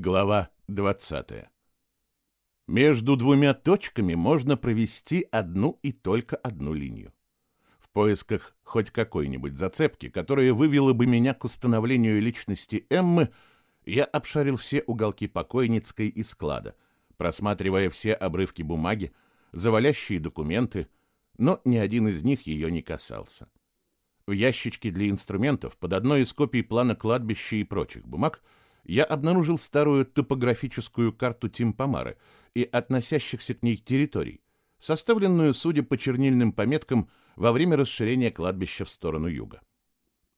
Глава 20. Между двумя точками можно провести одну и только одну линию. В поисках хоть какой-нибудь зацепки, которая вывела бы меня к установлению личности Эммы, я обшарил все уголки покойницкой и склада, просматривая все обрывки бумаги, завалящие документы, но ни один из них ее не касался. В ящичке для инструментов под одной из копий плана кладбища и прочих бумаг – я обнаружил старую топографическую карту Тимпомары и относящихся к ней территорий, составленную, судя по чернильным пометкам, во время расширения кладбища в сторону юга.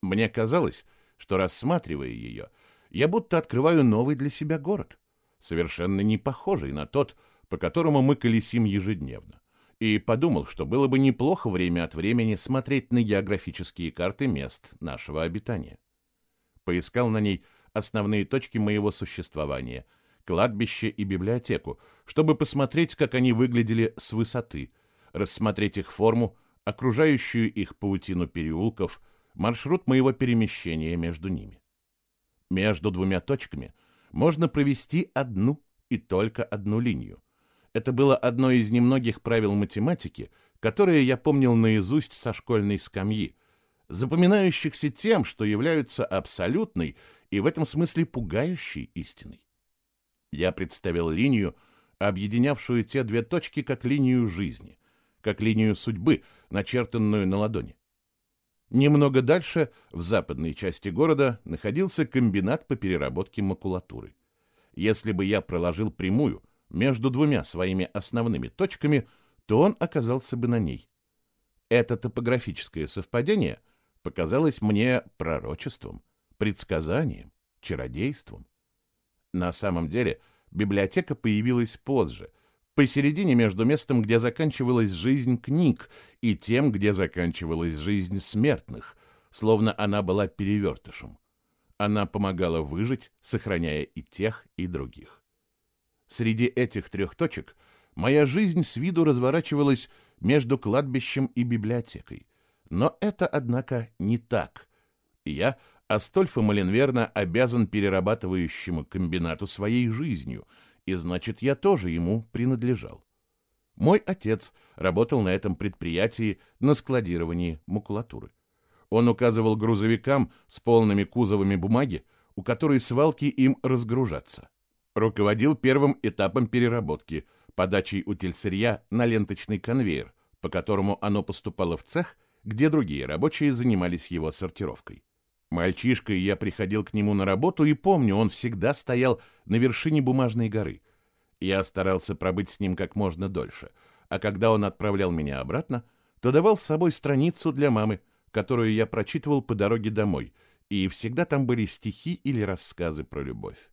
Мне казалось, что, рассматривая ее, я будто открываю новый для себя город, совершенно не похожий на тот, по которому мы колесим ежедневно, и подумал, что было бы неплохо время от времени смотреть на географические карты мест нашего обитания. Поискал на ней основные точки моего существования – кладбище и библиотеку, чтобы посмотреть, как они выглядели с высоты, рассмотреть их форму, окружающую их паутину переулков, маршрут моего перемещения между ними. Между двумя точками можно провести одну и только одну линию. Это было одно из немногих правил математики, которые я помнил наизусть со школьной скамьи, запоминающихся тем, что являются абсолютной и в этом смысле пугающей истиной. Я представил линию, объединявшую те две точки как линию жизни, как линию судьбы, начертанную на ладони. Немного дальше, в западной части города, находился комбинат по переработке макулатуры. Если бы я проложил прямую между двумя своими основными точками, то он оказался бы на ней. Это топографическое совпадение показалось мне пророчеством — предсказанием, чародейством. На самом деле библиотека появилась позже, посередине между местом, где заканчивалась жизнь книг, и тем, где заканчивалась жизнь смертных, словно она была перевертышем. Она помогала выжить, сохраняя и тех, и других. Среди этих трех точек моя жизнь с виду разворачивалась между кладбищем и библиотекой. Но это, однако, не так. Я Астольфо Маленверна обязан перерабатывающему комбинату своей жизнью, и значит, я тоже ему принадлежал. Мой отец работал на этом предприятии на складировании макулатуры. Он указывал грузовикам с полными кузовами бумаги, у которой свалки им разгружаться. Руководил первым этапом переработки, подачей утильсырья на ленточный конвейер, по которому оно поступало в цех, где другие рабочие занимались его сортировкой. Мальчишкой я приходил к нему на работу и помню, он всегда стоял на вершине бумажной горы. Я старался пробыть с ним как можно дольше, а когда он отправлял меня обратно, то давал с собой страницу для мамы, которую я прочитывал по дороге домой, и всегда там были стихи или рассказы про любовь.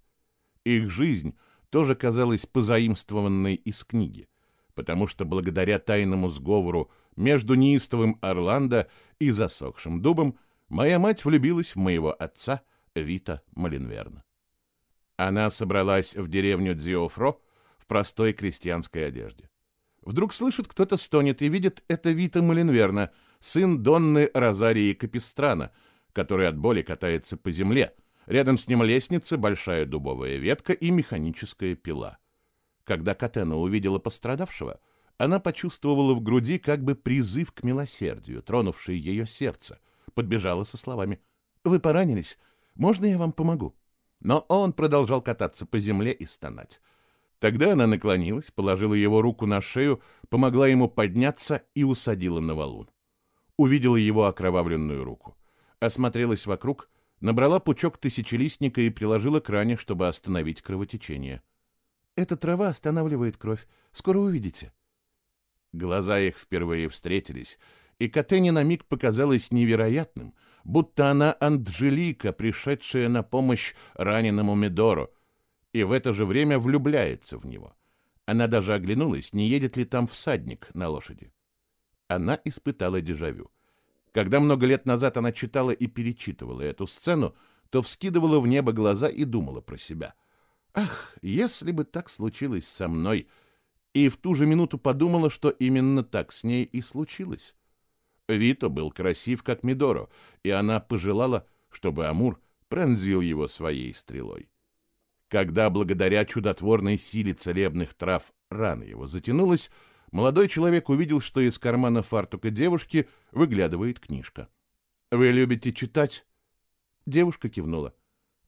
Их жизнь тоже казалась позаимствованной из книги, потому что благодаря тайному сговору между неистовым Орландо и засохшим дубом моя мать влюбилась в моего отца Вита Малинверна. Она собралась в деревню Дзиофро в простой крестьянской одежде. Вдруг слышит, кто-то стонет и видит это Вита Малинверна, сын Донны Розарии Капистрана, который от боли катается по земле. Рядом с ним лестница, большая дубовая ветка и механическая пила. Когда Катена увидела пострадавшего, она почувствовала в груди как бы призыв к милосердию, тронувший ее сердце, подбежала со словами «Вы поранились? Можно я вам помогу?» Но он продолжал кататься по земле и стонать. Тогда она наклонилась, положила его руку на шею, помогла ему подняться и усадила на валун. Увидела его окровавленную руку. Осмотрелась вокруг, набрала пучок тысячелистника и приложила к ране, чтобы остановить кровотечение. «Эта трава останавливает кровь. Скоро увидите». Глаза их впервые встретились, и Катене на миг показалось невероятным, будто она Анджелика, пришедшая на помощь раненому Медору, и в это же время влюбляется в него. Она даже оглянулась, не едет ли там всадник на лошади. Она испытала дежавю. Когда много лет назад она читала и перечитывала эту сцену, то вскидывала в небо глаза и думала про себя. «Ах, если бы так случилось со мной!» И в ту же минуту подумала, что именно так с ней и случилось. Вито был красив, как Мидоро, и она пожелала, чтобы Амур пронзил его своей стрелой. Когда благодаря чудотворной силе целебных трав рана его затянулась, молодой человек увидел, что из кармана фартука девушки выглядывает книжка. «Вы любите читать?» Девушка кивнула.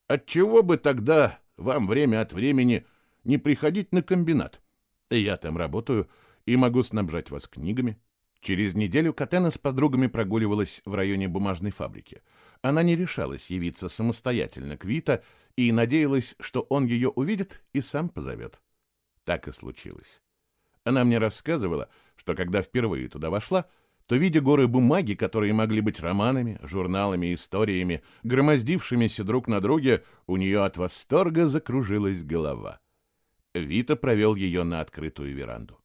«Отчего бы тогда вам время от времени не приходить на комбинат? Я там работаю и могу снабжать вас книгами». Через неделю Катена с подругами прогуливалась в районе бумажной фабрики. Она не решалась явиться самостоятельно к Вита и надеялась, что он ее увидит и сам позовет. Так и случилось. Она мне рассказывала, что когда впервые туда вошла, то, видя горы бумаги, которые могли быть романами, журналами, историями, громоздившимися друг на друге, у нее от восторга закружилась голова. Вита провел ее на открытую веранду.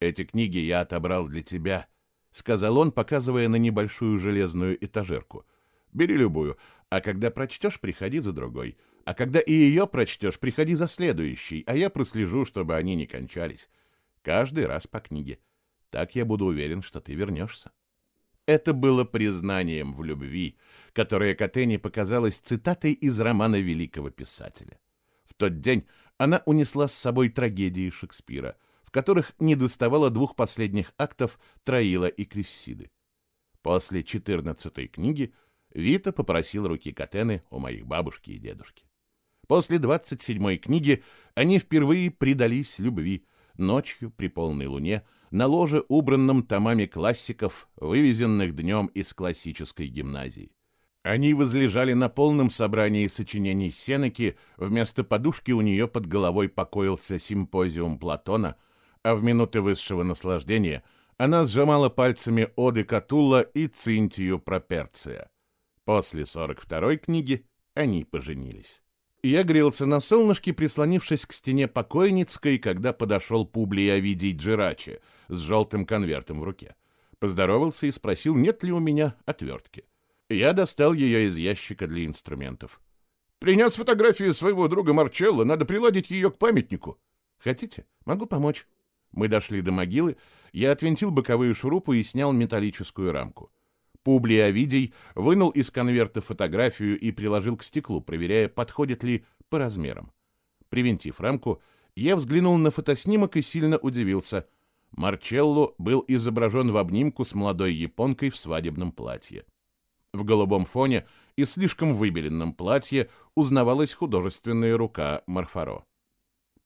«Эти книги я отобрал для тебя», — сказал он, показывая на небольшую железную этажерку. «Бери любую, а когда прочтешь, приходи за другой. А когда и ее прочтешь, приходи за следующей, а я прослежу, чтобы они не кончались. Каждый раз по книге. Так я буду уверен, что ты вернешься. Это было признанием в любви, которое Катене показалось цитатой из романа великого писателя. В тот день она унесла с собой трагедии Шекспира, в которых не доставало двух последних актов Троила и Крессиды. После четырнадцатой книги Вита попросил руки Катены у моих бабушки и дедушки. После двадцать седьмой книги они впервые предались любви, ночью при полной луне – на ложе, убранном томами классиков, вывезенных днем из классической гимназии. Они возлежали на полном собрании сочинений Сенеки, вместо подушки у нее под головой покоился симпозиум Платона, а в минуты высшего наслаждения она сжимала пальцами Оды Катулла и Цинтию Проперция. После 42-й книги они поженились. Я грелся на солнышке, прислонившись к стене покойницкой, когда подошел Публий Овидий Джирачи с желтым конвертом в руке. Поздоровался и спросил, нет ли у меня отвертки. Я достал ее из ящика для инструментов. «Принес фотографию своего друга Марчелло, надо приладить ее к памятнику». «Хотите? Могу помочь». Мы дошли до могилы, я отвинтил боковую шурупу и снял металлическую рамку. Публий Овидий вынул из конверта фотографию и приложил к стеклу, проверяя, подходит ли по размерам. Привинтив рамку, я взглянул на фотоснимок и сильно удивился. Марчелло был изображен в обнимку с молодой японкой в свадебном платье. В голубом фоне и слишком выбеленном платье узнавалась художественная рука Марфаро.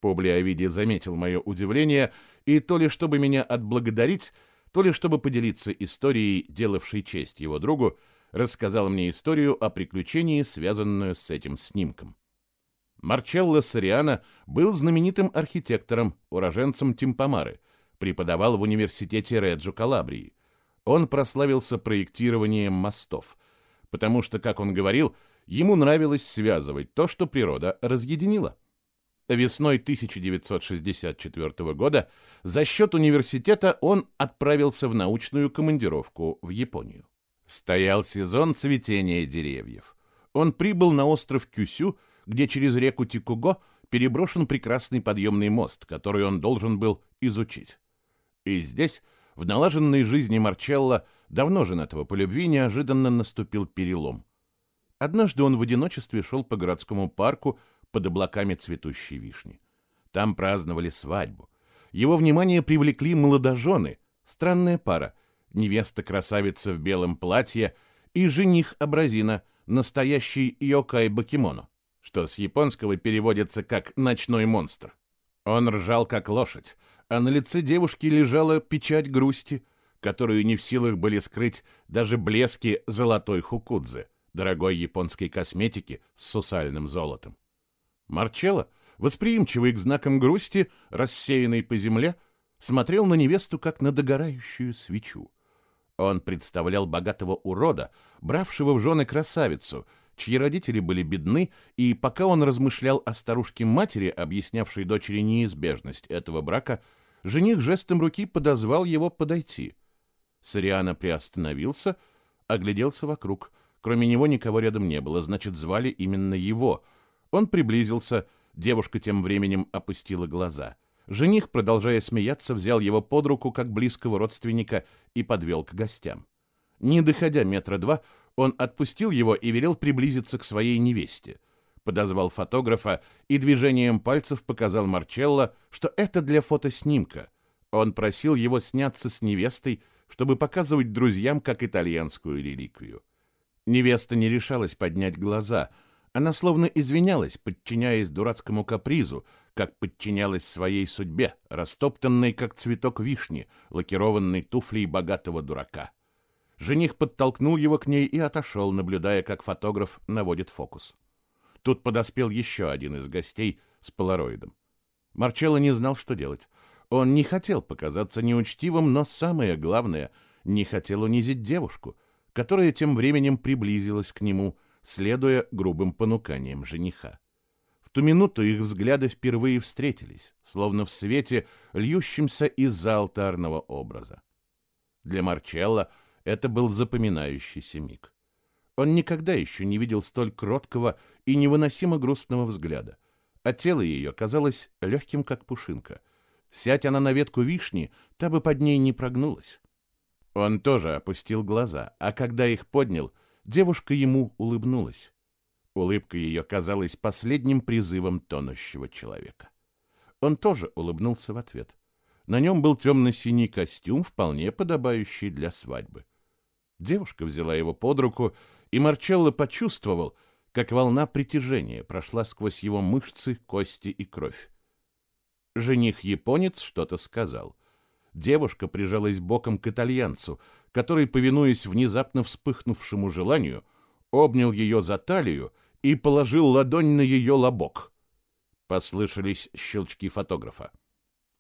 Публий заметил мое удивление и то ли чтобы меня отблагодарить, то ли чтобы поделиться историей, делавшей честь его другу, рассказал мне историю о приключении, связанную с этим снимком. Марчелло Сориано был знаменитым архитектором, уроженцем Тимпомары, преподавал в университете Реджо Калабрии. Он прославился проектированием мостов, потому что, как он говорил, ему нравилось связывать то, что природа разъединила. Весной 1964 года за счет университета он отправился в научную командировку в Японию. Стоял сезон цветения деревьев. Он прибыл на остров Кюсю, где через реку Тикуго переброшен прекрасный подъемный мост, который он должен был изучить. И здесь, в налаженной жизни Марчелло, давно женатого по любви, неожиданно наступил перелом. Однажды он в одиночестве шел по городскому парку, под облаками цветущей вишни. Там праздновали свадьбу. Его внимание привлекли молодожены, странная пара, невеста-красавица в белом платье и жених-абразина, настоящий Йокай Бакимоно, что с японского переводится как «ночной монстр». Он ржал, как лошадь, а на лице девушки лежала печать грусти, которую не в силах были скрыть даже блески золотой хукудзы, дорогой японской косметики с сусальным золотом. Марчелло, восприимчивый к знакам грусти, рассеянный по земле, смотрел на невесту, как на догорающую свечу. Он представлял богатого урода, бравшего в жены красавицу, чьи родители были бедны, и пока он размышлял о старушке-матери, объяснявшей дочери неизбежность этого брака, жених жестом руки подозвал его подойти. Сориана приостановился, огляделся вокруг. Кроме него никого рядом не было, значит, звали именно его — он приблизился, девушка тем временем опустила глаза. Жених, продолжая смеяться, взял его под руку как близкого родственника и подвел к гостям. Не доходя метра два, он отпустил его и велел приблизиться к своей невесте. подозвал фотографа и движением пальцев показал Марчелло, что это для фотоснимка. Он просил его сняться с невестой, чтобы показывать друзьям как итальянскую реликвию. Невеста не решалась поднять глаза. Она словно извинялась, подчиняясь дурацкому капризу, как подчинялась своей судьбе, растоптанной, как цветок вишни, лакированной туфлей богатого дурака. Жених подтолкнул его к ней и отошел, наблюдая, как фотограф наводит фокус. Тут подоспел еще один из гостей с полароидом. Марчелло не знал, что делать. Он не хотел показаться неучтивым, но самое главное, не хотел унизить девушку, которая тем временем приблизилась к нему, следуя грубым понуканиям жениха. В ту минуту их взгляды впервые встретились, словно в свете, льющемся из-за алтарного образа. Для Марчелло это был запоминающийся миг. Он никогда еще не видел столь кроткого и невыносимо грустного взгляда, а тело ее казалось легким, как пушинка. Сядь она на ветку вишни, та бы под ней не прогнулась. Он тоже опустил глаза, а когда их поднял, девушка ему улыбнулась. Улыбка ее казалась последним призывом тонущего человека. Он тоже улыбнулся в ответ. На нем был темно-синий костюм, вполне подобающий для свадьбы. Девушка взяла его под руку, и Марчелло почувствовал, как волна притяжения прошла сквозь его мышцы, кости и кровь. Жених-японец что-то сказал. Девушка прижалась боком к итальянцу, который, повинуясь внезапно вспыхнувшему желанию, обнял ее за талию и положил ладонь на ее лобок. Послышались щелчки фотографа.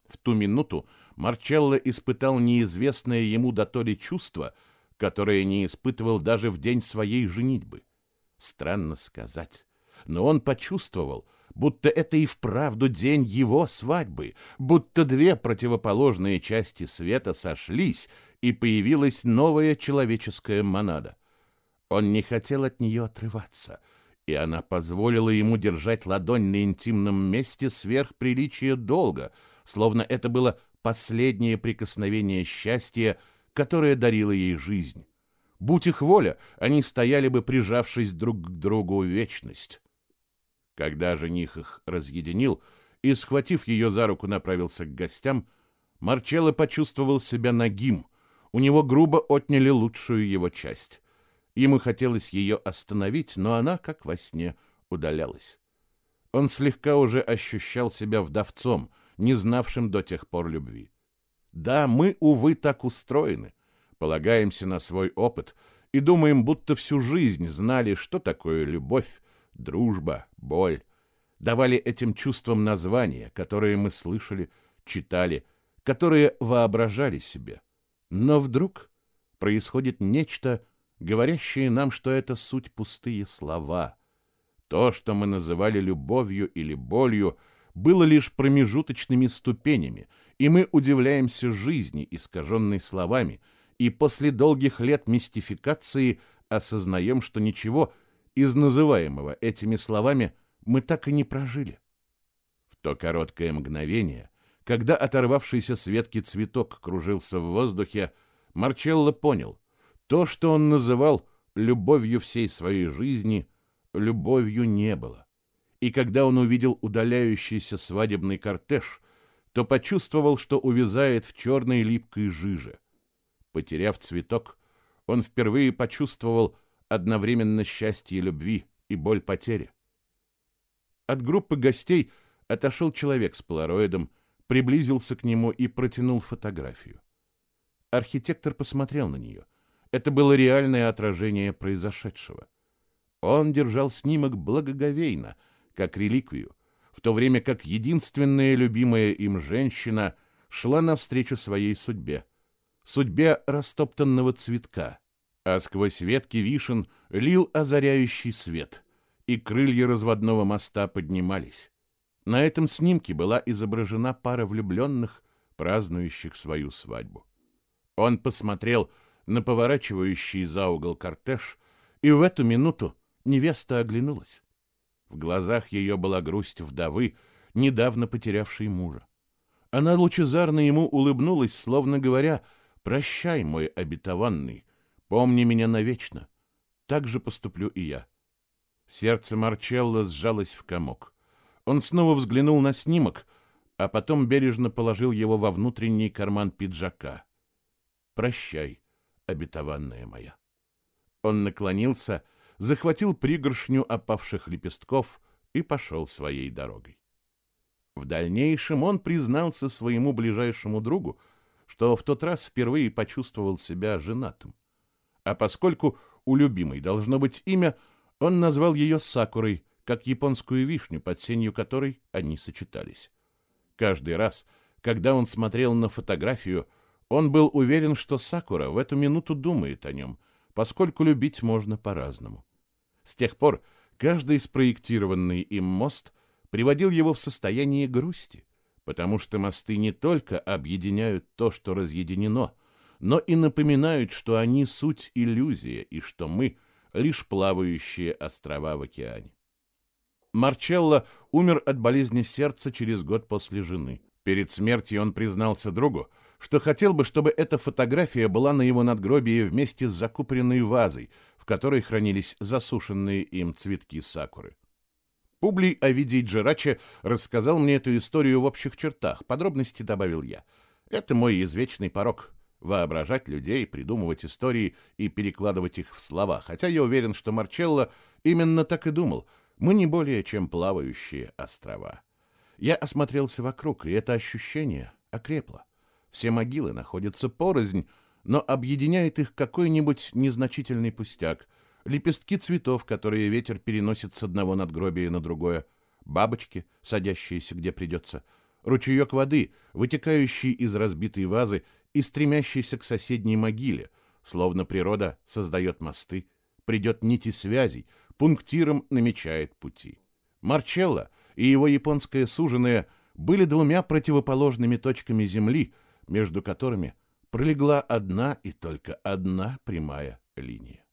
В ту минуту Марчелло испытал неизвестное ему до то ли чувство — которое не испытывал даже в день своей женитьбы. Странно сказать, но он почувствовал, будто это и вправду день его свадьбы, будто две противоположные части света сошлись, и появилась новая человеческая монада. Он не хотел от нее отрываться, и она позволила ему держать ладонь на интимном месте сверх приличия долго, словно это было последнее прикосновение счастья, которая дарила ей жизнь. Будь их воля, они стояли бы, прижавшись друг к другу вечность. Когда жених их разъединил и, схватив ее за руку, направился к гостям, Марчелло почувствовал себя нагим. У него грубо отняли лучшую его часть. Ему хотелось ее остановить, но она, как во сне, удалялась. Он слегка уже ощущал себя вдовцом, не знавшим до тех пор любви. Да, мы, увы, так устроены. Полагаемся на свой опыт и думаем, будто всю жизнь знали, что такое любовь, дружба, боль. Давали этим чувствам названия, которые мы слышали, читали, которые воображали себе. Но вдруг происходит нечто, говорящее нам, что это суть пустые слова. То, что мы называли любовью или болью, было лишь промежуточными ступенями — и мы удивляемся жизни, искаженной словами, и после долгих лет мистификации осознаем, что ничего из называемого этими словами мы так и не прожили. В то короткое мгновение, когда оторвавшийся с ветки цветок кружился в воздухе, Марчелло понял, то, что он называл любовью всей своей жизни, любовью не было. И когда он увидел удаляющийся свадебный кортеж, то почувствовал, что увязает в черной липкой жиже. Потеряв цветок, он впервые почувствовал одновременно счастье любви и боль потери. От группы гостей отошел человек с полароидом, приблизился к нему и протянул фотографию. Архитектор посмотрел на нее. Это было реальное отражение произошедшего. Он держал снимок благоговейно, как реликвию, в то время как единственная любимая им женщина шла навстречу своей судьбе, судьбе растоптанного цветка, а сквозь ветки вишен лил озаряющий свет, и крылья разводного моста поднимались. На этом снимке была изображена пара влюбленных, празднующих свою свадьбу. Он посмотрел на поворачивающий за угол кортеж, и в эту минуту невеста оглянулась. В глазах ее была грусть вдовы, недавно потерявшей мужа. Она лучезарно ему улыбнулась, словно говоря, «Прощай, мой обетованный, помни меня навечно. Так же поступлю и я». Сердце Марчелло сжалось в комок. Он снова взглянул на снимок, а потом бережно положил его во внутренний карман пиджака. «Прощай, обетованная моя». Он наклонился, захватил пригоршню опавших лепестков и пошел своей дорогой. В дальнейшем он признался своему ближайшему другу, что в тот раз впервые почувствовал себя женатым. А поскольку у любимой должно быть имя, он назвал ее Сакурой, как японскую вишню, под сенью которой они сочетались. Каждый раз, когда он смотрел на фотографию, он был уверен, что Сакура в эту минуту думает о нем, поскольку любить можно по-разному. С тех пор каждый спроектированный им мост приводил его в состояние грусти, потому что мосты не только объединяют то, что разъединено, но и напоминают, что они суть иллюзия и что мы — лишь плавающие острова в океане. Марчелло умер от болезни сердца через год после жены. Перед смертью он признался другу, что хотел бы, чтобы эта фотография была на его надгробии вместе с закупоренной вазой, в которой хранились засушенные им цветки сакуры. Публий Овидий Джерачи рассказал мне эту историю в общих чертах, подробности добавил я. Это мой извечный порог — воображать людей, придумывать истории и перекладывать их в слова, хотя я уверен, что Марчелло именно так и думал. Мы не более чем плавающие острова. Я осмотрелся вокруг, и это ощущение окрепло. Все могилы находятся порознь, но объединяет их какой-нибудь незначительный пустяк, лепестки цветов, которые ветер переносит с одного надгробия на другое, бабочки, садящиеся где придется, ручеек воды, вытекающий из разбитой вазы и стремящийся к соседней могиле, словно природа создает мосты, придет нити связей, пунктиром намечает пути. Марчелло и его японская суженая были двумя противоположными точками Земли, между которыми пролегла одна и только одна прямая линия.